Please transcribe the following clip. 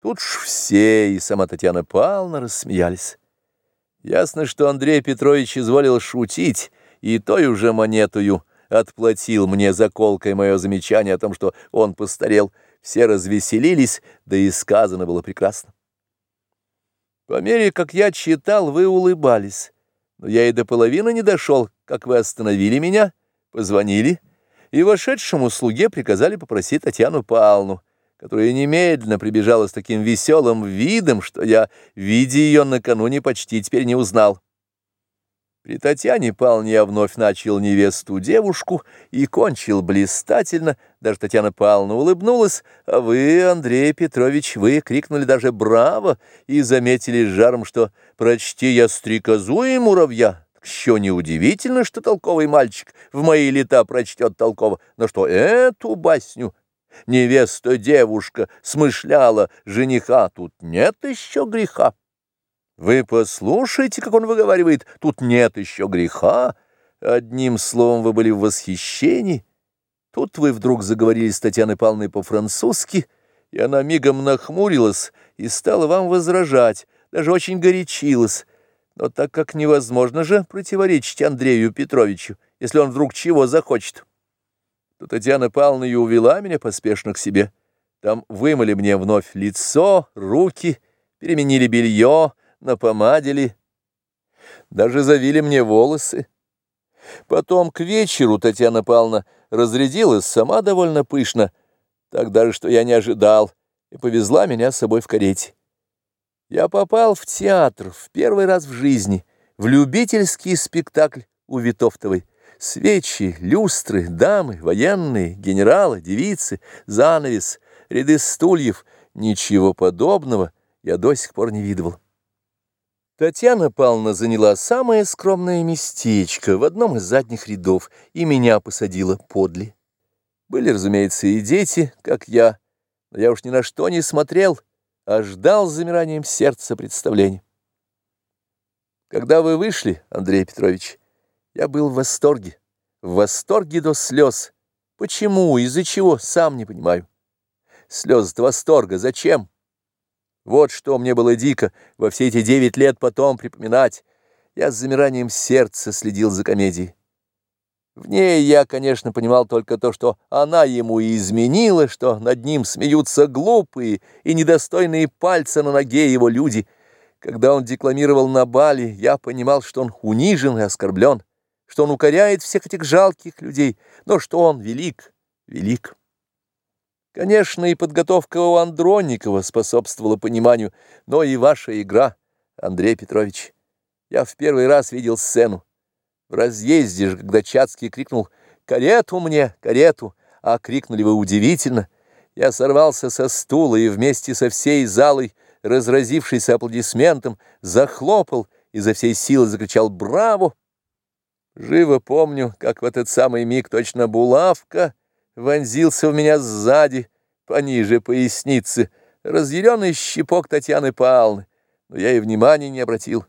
Тут ж все, и сама Татьяна Павловна рассмеялись. Ясно, что Андрей Петрович изволил шутить, и той уже монетою отплатил мне заколкой мое замечание о том, что он постарел. Все развеселились, да и сказано было прекрасно. По мере, как я читал, вы улыбались, но я и до половины не дошел, как вы остановили меня, позвонили, и вошедшему слуге приказали попросить Татьяну Павловну которая немедленно прибежала с таким веселым видом, что я, видя ее накануне, почти теперь не узнал. При Татьяне Павловне я вновь начал невесту девушку и кончил блистательно, даже Татьяна Павловна улыбнулась, а вы, Андрей Петрович, вы крикнули даже «Браво!» и заметили с жаром, что «Прочти я стрекозу и муравья». Еще неудивительно, что толковый мальчик в мои лета прочтет толково, но что эту басню невеста-девушка смышляла жениха, тут нет еще греха. Вы послушайте, как он выговаривает, тут нет еще греха. Одним словом, вы были в восхищении. Тут вы вдруг заговорили с Татьяной Павловной по-французски, и она мигом нахмурилась и стала вам возражать, даже очень горячилась. Но так как невозможно же противоречить Андрею Петровичу, если он вдруг чего захочет то Татьяна Павловна и увела меня поспешно к себе. Там вымыли мне вновь лицо, руки, переменили белье, напомадили, даже завили мне волосы. Потом к вечеру Татьяна Павловна разрядилась сама довольно пышно, так даже, что я не ожидал, и повезла меня с собой в карете. Я попал в театр в первый раз в жизни, в любительский спектакль у Витовтовой. Свечи, люстры, дамы, военные, генералы, девицы, занавес, ряды стульев. Ничего подобного я до сих пор не видывал. Татьяна Павловна заняла самое скромное местечко в одном из задних рядов и меня посадила подле. Были, разумеется, и дети, как я, но я уж ни на что не смотрел, а ждал с замиранием сердца представления. Когда вы вышли, Андрей Петрович, я был в восторге, в восторге до слез. Почему, из-за чего, сам не понимаю. Слезы от восторга, зачем? Вот что мне было дико во все эти девять лет потом припоминать. Я с замиранием сердца следил за комедией. В ней я, конечно, понимал только то, что она ему и изменила, что над ним смеются глупые и недостойные пальца на ноге его люди. Когда он декламировал на бале, я понимал, что он унижен и оскорблен что он укоряет всех этих жалких людей, но что он велик, велик. Конечно, и подготовка у Андронникова способствовала пониманию, но и ваша игра, Андрей Петрович. Я в первый раз видел сцену. В разъезде же, когда Чацкий крикнул «Карету мне, карету!», а крикнули вы удивительно, я сорвался со стула и вместе со всей залой, разразившейся аплодисментом, захлопал и за всей силы закричал «Браво!». Живо помню, как в этот самый миг точно булавка вонзился в меня сзади, пониже поясницы, разъяренный щепок Татьяны Павловны, но я и внимания не обратил.